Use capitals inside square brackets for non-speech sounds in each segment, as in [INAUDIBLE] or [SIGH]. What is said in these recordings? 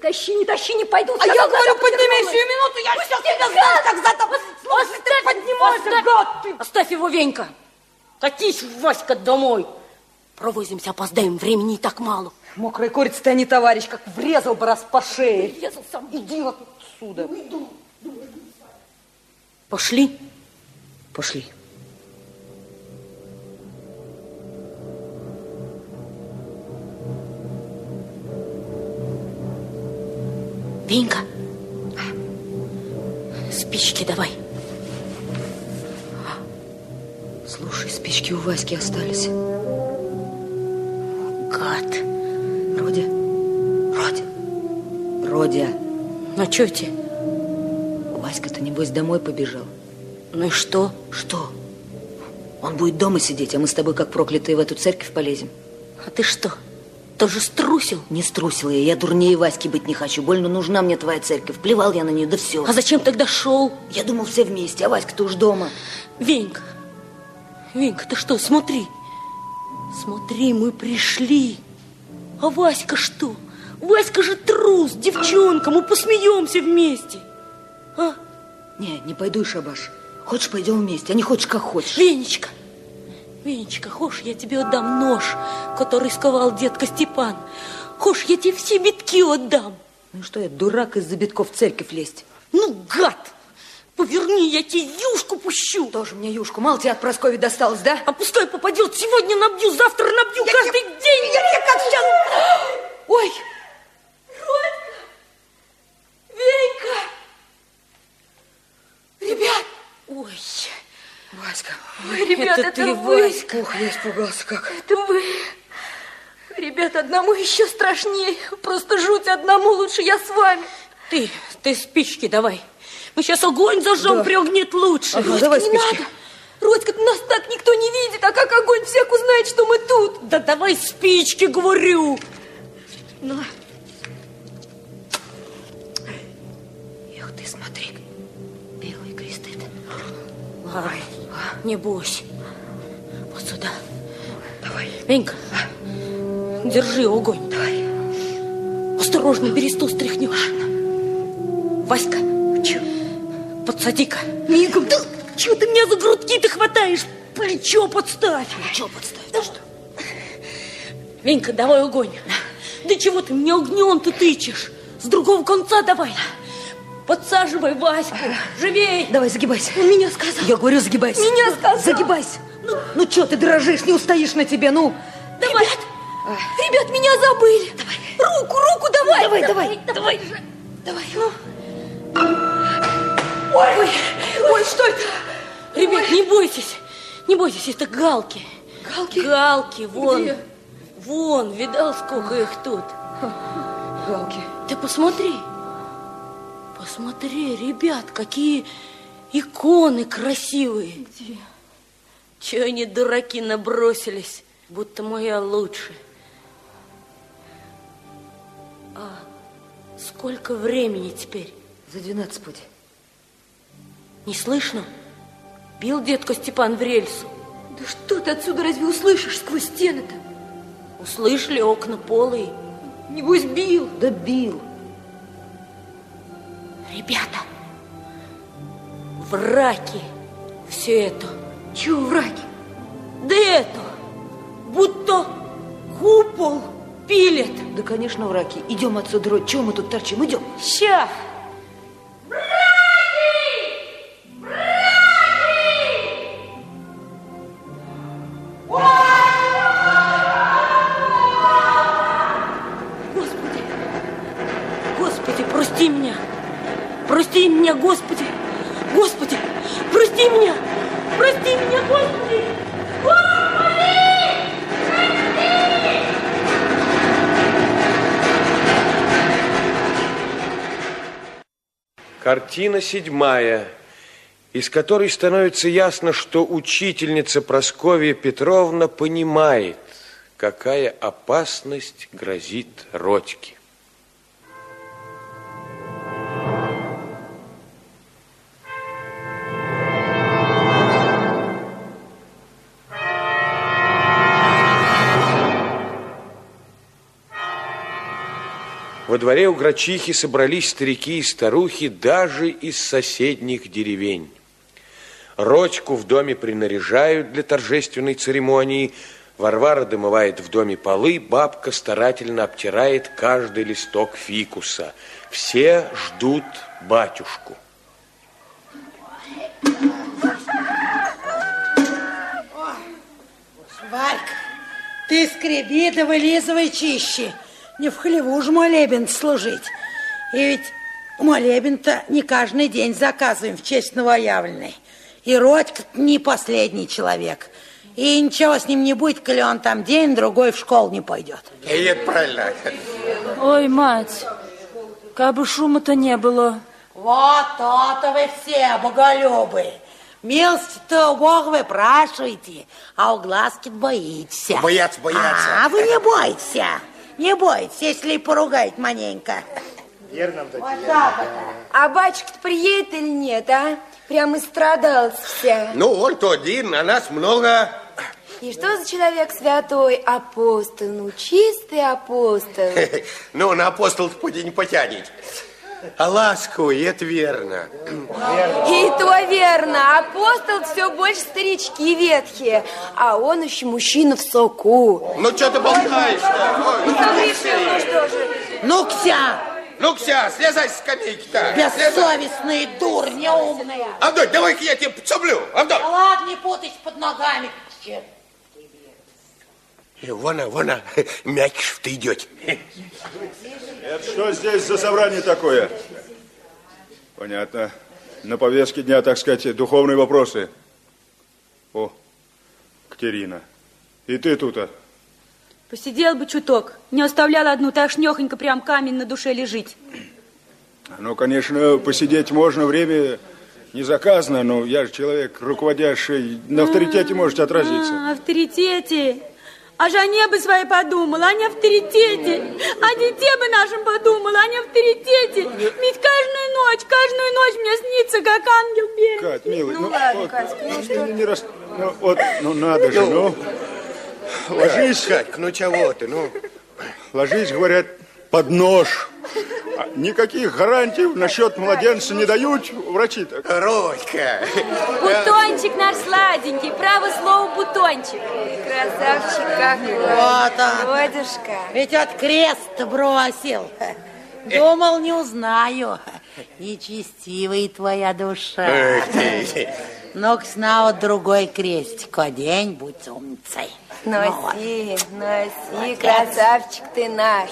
Тащи, не тащи, не пойду. А я говорю, подними еще минуту, я сейчас тебя знаю, как за там. Слушай, ты поднимайся, оставь, гад ты. Оставь его, Венька. Катись, Васька, домой. Провозимся, опоздаем, времени и так мало. Мокрая курица ты, а не товарищ, как врезал бы раз по шее. Врезал сам. Иди вот отсюда. Пошли. Пошли. Венька, спички давай. Слушай, спички у Васьки остались. Гад. Родя, Родя, Родя. Ну, что тебе? Васька-то, небось, домой побежал. Ну и что? Что? Он будет дома сидеть, а мы с тобой, как проклятые, в эту церковь полезем. А ты что, тоже струсил? Не струсила я, я дурнее Васьки быть не хочу. Больно нужна мне твоя церковь. Плевал я на нее, да все. А зачем тогда шел? Я думал, все вместе, а Васька-то уж дома. Венька, Венька, ты что, смотри. Смотри, мы пришли. А Васька что? Васька же трус, девчонка, мы посмеемся вместе. А? Не, не пойду, Шабаш. Хочешь, пойдем вместе, а не хочешь, как хочешь. Венечка, Венечка, хочешь, я тебе отдам нож, который сковал детка Степан. Хочешь, я тебе все битки отдам. Ну что я, дурак из-за битков в церковь лезть? Ну, гад! Поверни, я тебе юшку пущу. Тоже мне юшку. Мало тебе от Прасковьи досталось, да? А пускай попадет. Сегодня набью, завтра набью, я каждый я, день. Я, я как сейчас... Ой! Родька! Венька! Ребят! Ой, Васька. Ой, ребят, это, ты, вы. Васька. Ух, я испугался как. Это вы. Ребят, одному еще страшнее. Просто жуть одному, лучше я с вами. Ты, ты спички давай. Мы сейчас огонь зажжем, Да. пригнет лучше. Ага, Родька, давай не спички. надо. Родька, нас так никто не видит, а как огонь всяк узнает, что мы тут? Да давай спички, говорю. Ну, Эх ты, смотри. Белый кресты. Ай, не бойся. Вот сюда. Давай. Венька, держи огонь. Давай. Осторожно, бересту стряхнешь. Васька, Чё? подсади-ка. Мигом. Да, чего ты меня за грудки-то хватаешь? Плечо подставь. Чё подставить? Да что? Венька, давай огонь. Да чего ты мне огнем-то тычешь? С другого конца давай. Подсаживай Ваську. Живей. Давай, загибайся. Он меня сказал. Я говорю, загибайся. Меня сказал. Загибайся. Ну. Ну, ну что ты дрожишь, не устоишь на тебе, ну. Давай. Ребят, меня забыли. Давай. Руку, руку давай. Давай, давай. Давай. Давай. Ой, ой, что это? Ребят, не бойтесь. Не бойтесь, это галки. Галки? Галки, вон. Где? Вон, видал, сколько их тут? Галки. Ты посмотри. Посмотри, ребят, какие иконы красивые. Где? Чего они, дураки, набросились, будто моя лучше. А сколько времени теперь? За 12 путь. Не слышно? Бил детка Степан в рельсу. Да что ты отсюда разве услышишь сквозь стены-то? Услышали окна полые. Небось бил. Да бил. Ребята, враки все это. Чего враки? Да это, будто купол пилят. Да, конечно, враки. Идем отсюда, Род. Чего мы тут торчим? Идем. Ща. Картина седьмая, из которой становится ясно, что учительница Прасковья Петровна понимает, какая опасность грозит Родьке. Во дворе у Грачихи собрались старики и старухи даже из соседних деревень. Родьку в доме принаряжают для торжественной церемонии. Варвара дымывает в доме полы, бабка старательно обтирает каждый листок фикуса. Все ждут батюшку. Варька, ты скреби да вылизывай чище. Не в хлеву ж молебен служить. И ведь молебен-то не каждый день заказываем в честь новоявленной. И Родька не последний человек. И ничего с ним не будет, коли он там день-другой в школу не пойдет. И это правильно. Ой, мать, как бы шума-то не было. Вот то-то вы все, боголюбы. Милости-то у Бога выпрашиваете, а у глазки боитесь. Боятся, боятся. А, вы не бойтесь. Не бойтесь, если и поругает маненько. Верно, Вот так вот. А батюшка-то приедет или нет, а? Прям истрадалась вся. Ну, он-то один, а нас много. И что за человек святой апостол? Ну, чистый апостол. [LAUGHS] Ну, на апостол пути не потянет. А ласку, и это верно. И то верно. Апостол все больше старички ветхие, а он еще мужчина в соку. Ну, что ты болтаешь-то? Ой, ну, Погрешил, ну что же. Ну, Кся, Ну, Кся, слезай с скамейки-то. Бессовестные дурня умная. Авдоть, давай-ка я тебе подсоблю. Авдоть. Да ладно, не путайся под ногами. Че? Вон, вон, [LAUGHS] мякиш-то идет. Это что здесь за собрание такое? Понятно. На повестке дня, так сказать, духовные вопросы. О, Катерина. И ты тут, а? Посидел бы чуток, не оставлял одну, так шнехонько прям камень на душе лежит. Ну, конечно, посидеть можно, время не заказано, но я же человек руководящий, на авторитете можете отразиться. А, авторитете. А же о небо своей подумал, а не авторитете. О дете бы нашем подумал, а не авторитете. Ведь каждую ночь, каждую ночь мне снится, как ангел белый. Кать, милый, Ну ладно, вот, Катька, ну не- что? не, не рас- ну, вот, ну надо же, ну. Ложись, Катька, ну чего ты, ну? ложись, говорят, под нож. А никаких гарантий насчет младенца не дают врачи-то. Родька. Бутончик наш сладенький, право слово бутончик. Красавчик какой. Вот он. Водюшка. Ведь от крест бросил. Думал, не узнаю. Нечестивая твоя душа. Эх ты. Ну-ка, снова другой крестик. Одень, будь умницей. Носи, носи, красавчик ты наш.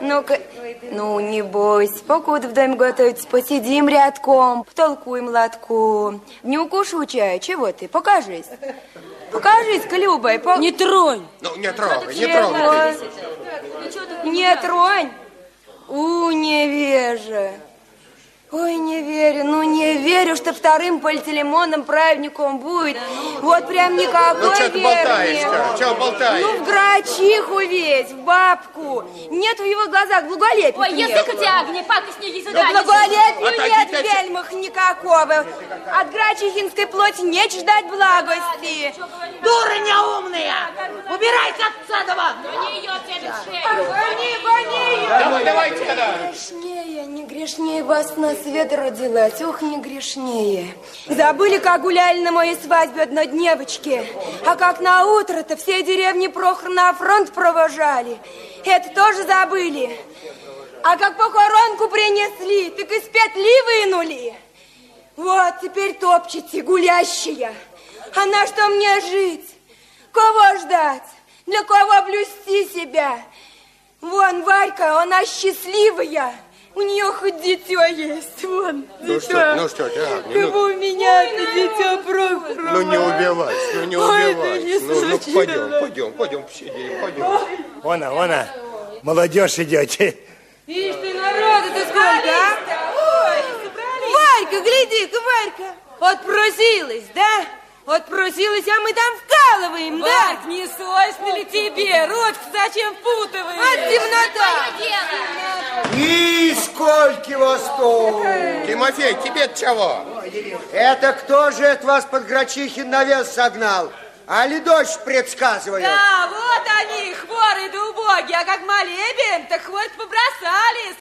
Ну-ка, ну не бойся, покуда в доме готовится, посидим рядком, потолкуем лотку. Не укушу чая, чего ты, покажись. Покажись-ка, Любой, по... Не тронь. Ну, не трогай, не трогай. Не тронь. У, невежа. Ой, не верю, ну не верю, что вторым полителемоном праведником будет. Вот прям никакой Ну, что ты болтаешь-то? нет. Чего болтаешь? Ну, в грачиху весь, в бабку. Нет в его глазах благолепия Ой, нет. язык у тебя, огни, пакость не иди Да благолепию Отойди, нет отойди. в вельмах никакого. От грачихинской плоти не ждать благости. Дурня умная! Убирайся отсюда вон! Гони, гони ее! Давай, давайте тогда. Грешнее, не грешнее вас на свет родилась, ох, не грешнее. Забыли, как гуляли на моей свадьбе однодневочки, а как на утро-то все деревни Прохор на фронт провожали. Это тоже забыли. А как похоронку принесли, так из петли вынули. Вот, теперь топчете, гулящая. А на что мне жить? Кого ждать? Для кого блюсти себя? Вон, Варька, она счастливая. У нее хоть дитё есть, вон, Ну дитё. что, ну что ты, Агния, Как ну, у меня это дитё Прохорова. ну не убивайся, ну не Ой, убивайся. Ну, ну пойдем, пойдем, пойдем посидим, пойдем. Вон, она, вон, она. молодежь идете. Ишь ты, народу-то сколько, а? Варька, гляди-ка, Варька. Отпросилась, да? Отпросилась, а мы там вкалываем, да? Варь, не свойственно ли тебе? Рот зачем впутываешь? Вот темнота. И сколько вас тут? Тимофей, тебе чего? Это кто же от вас под Грачихин навес согнал? Али дождь предсказывают? Да, вот они, хворые да убогие, а как молебен, так хворь побросались.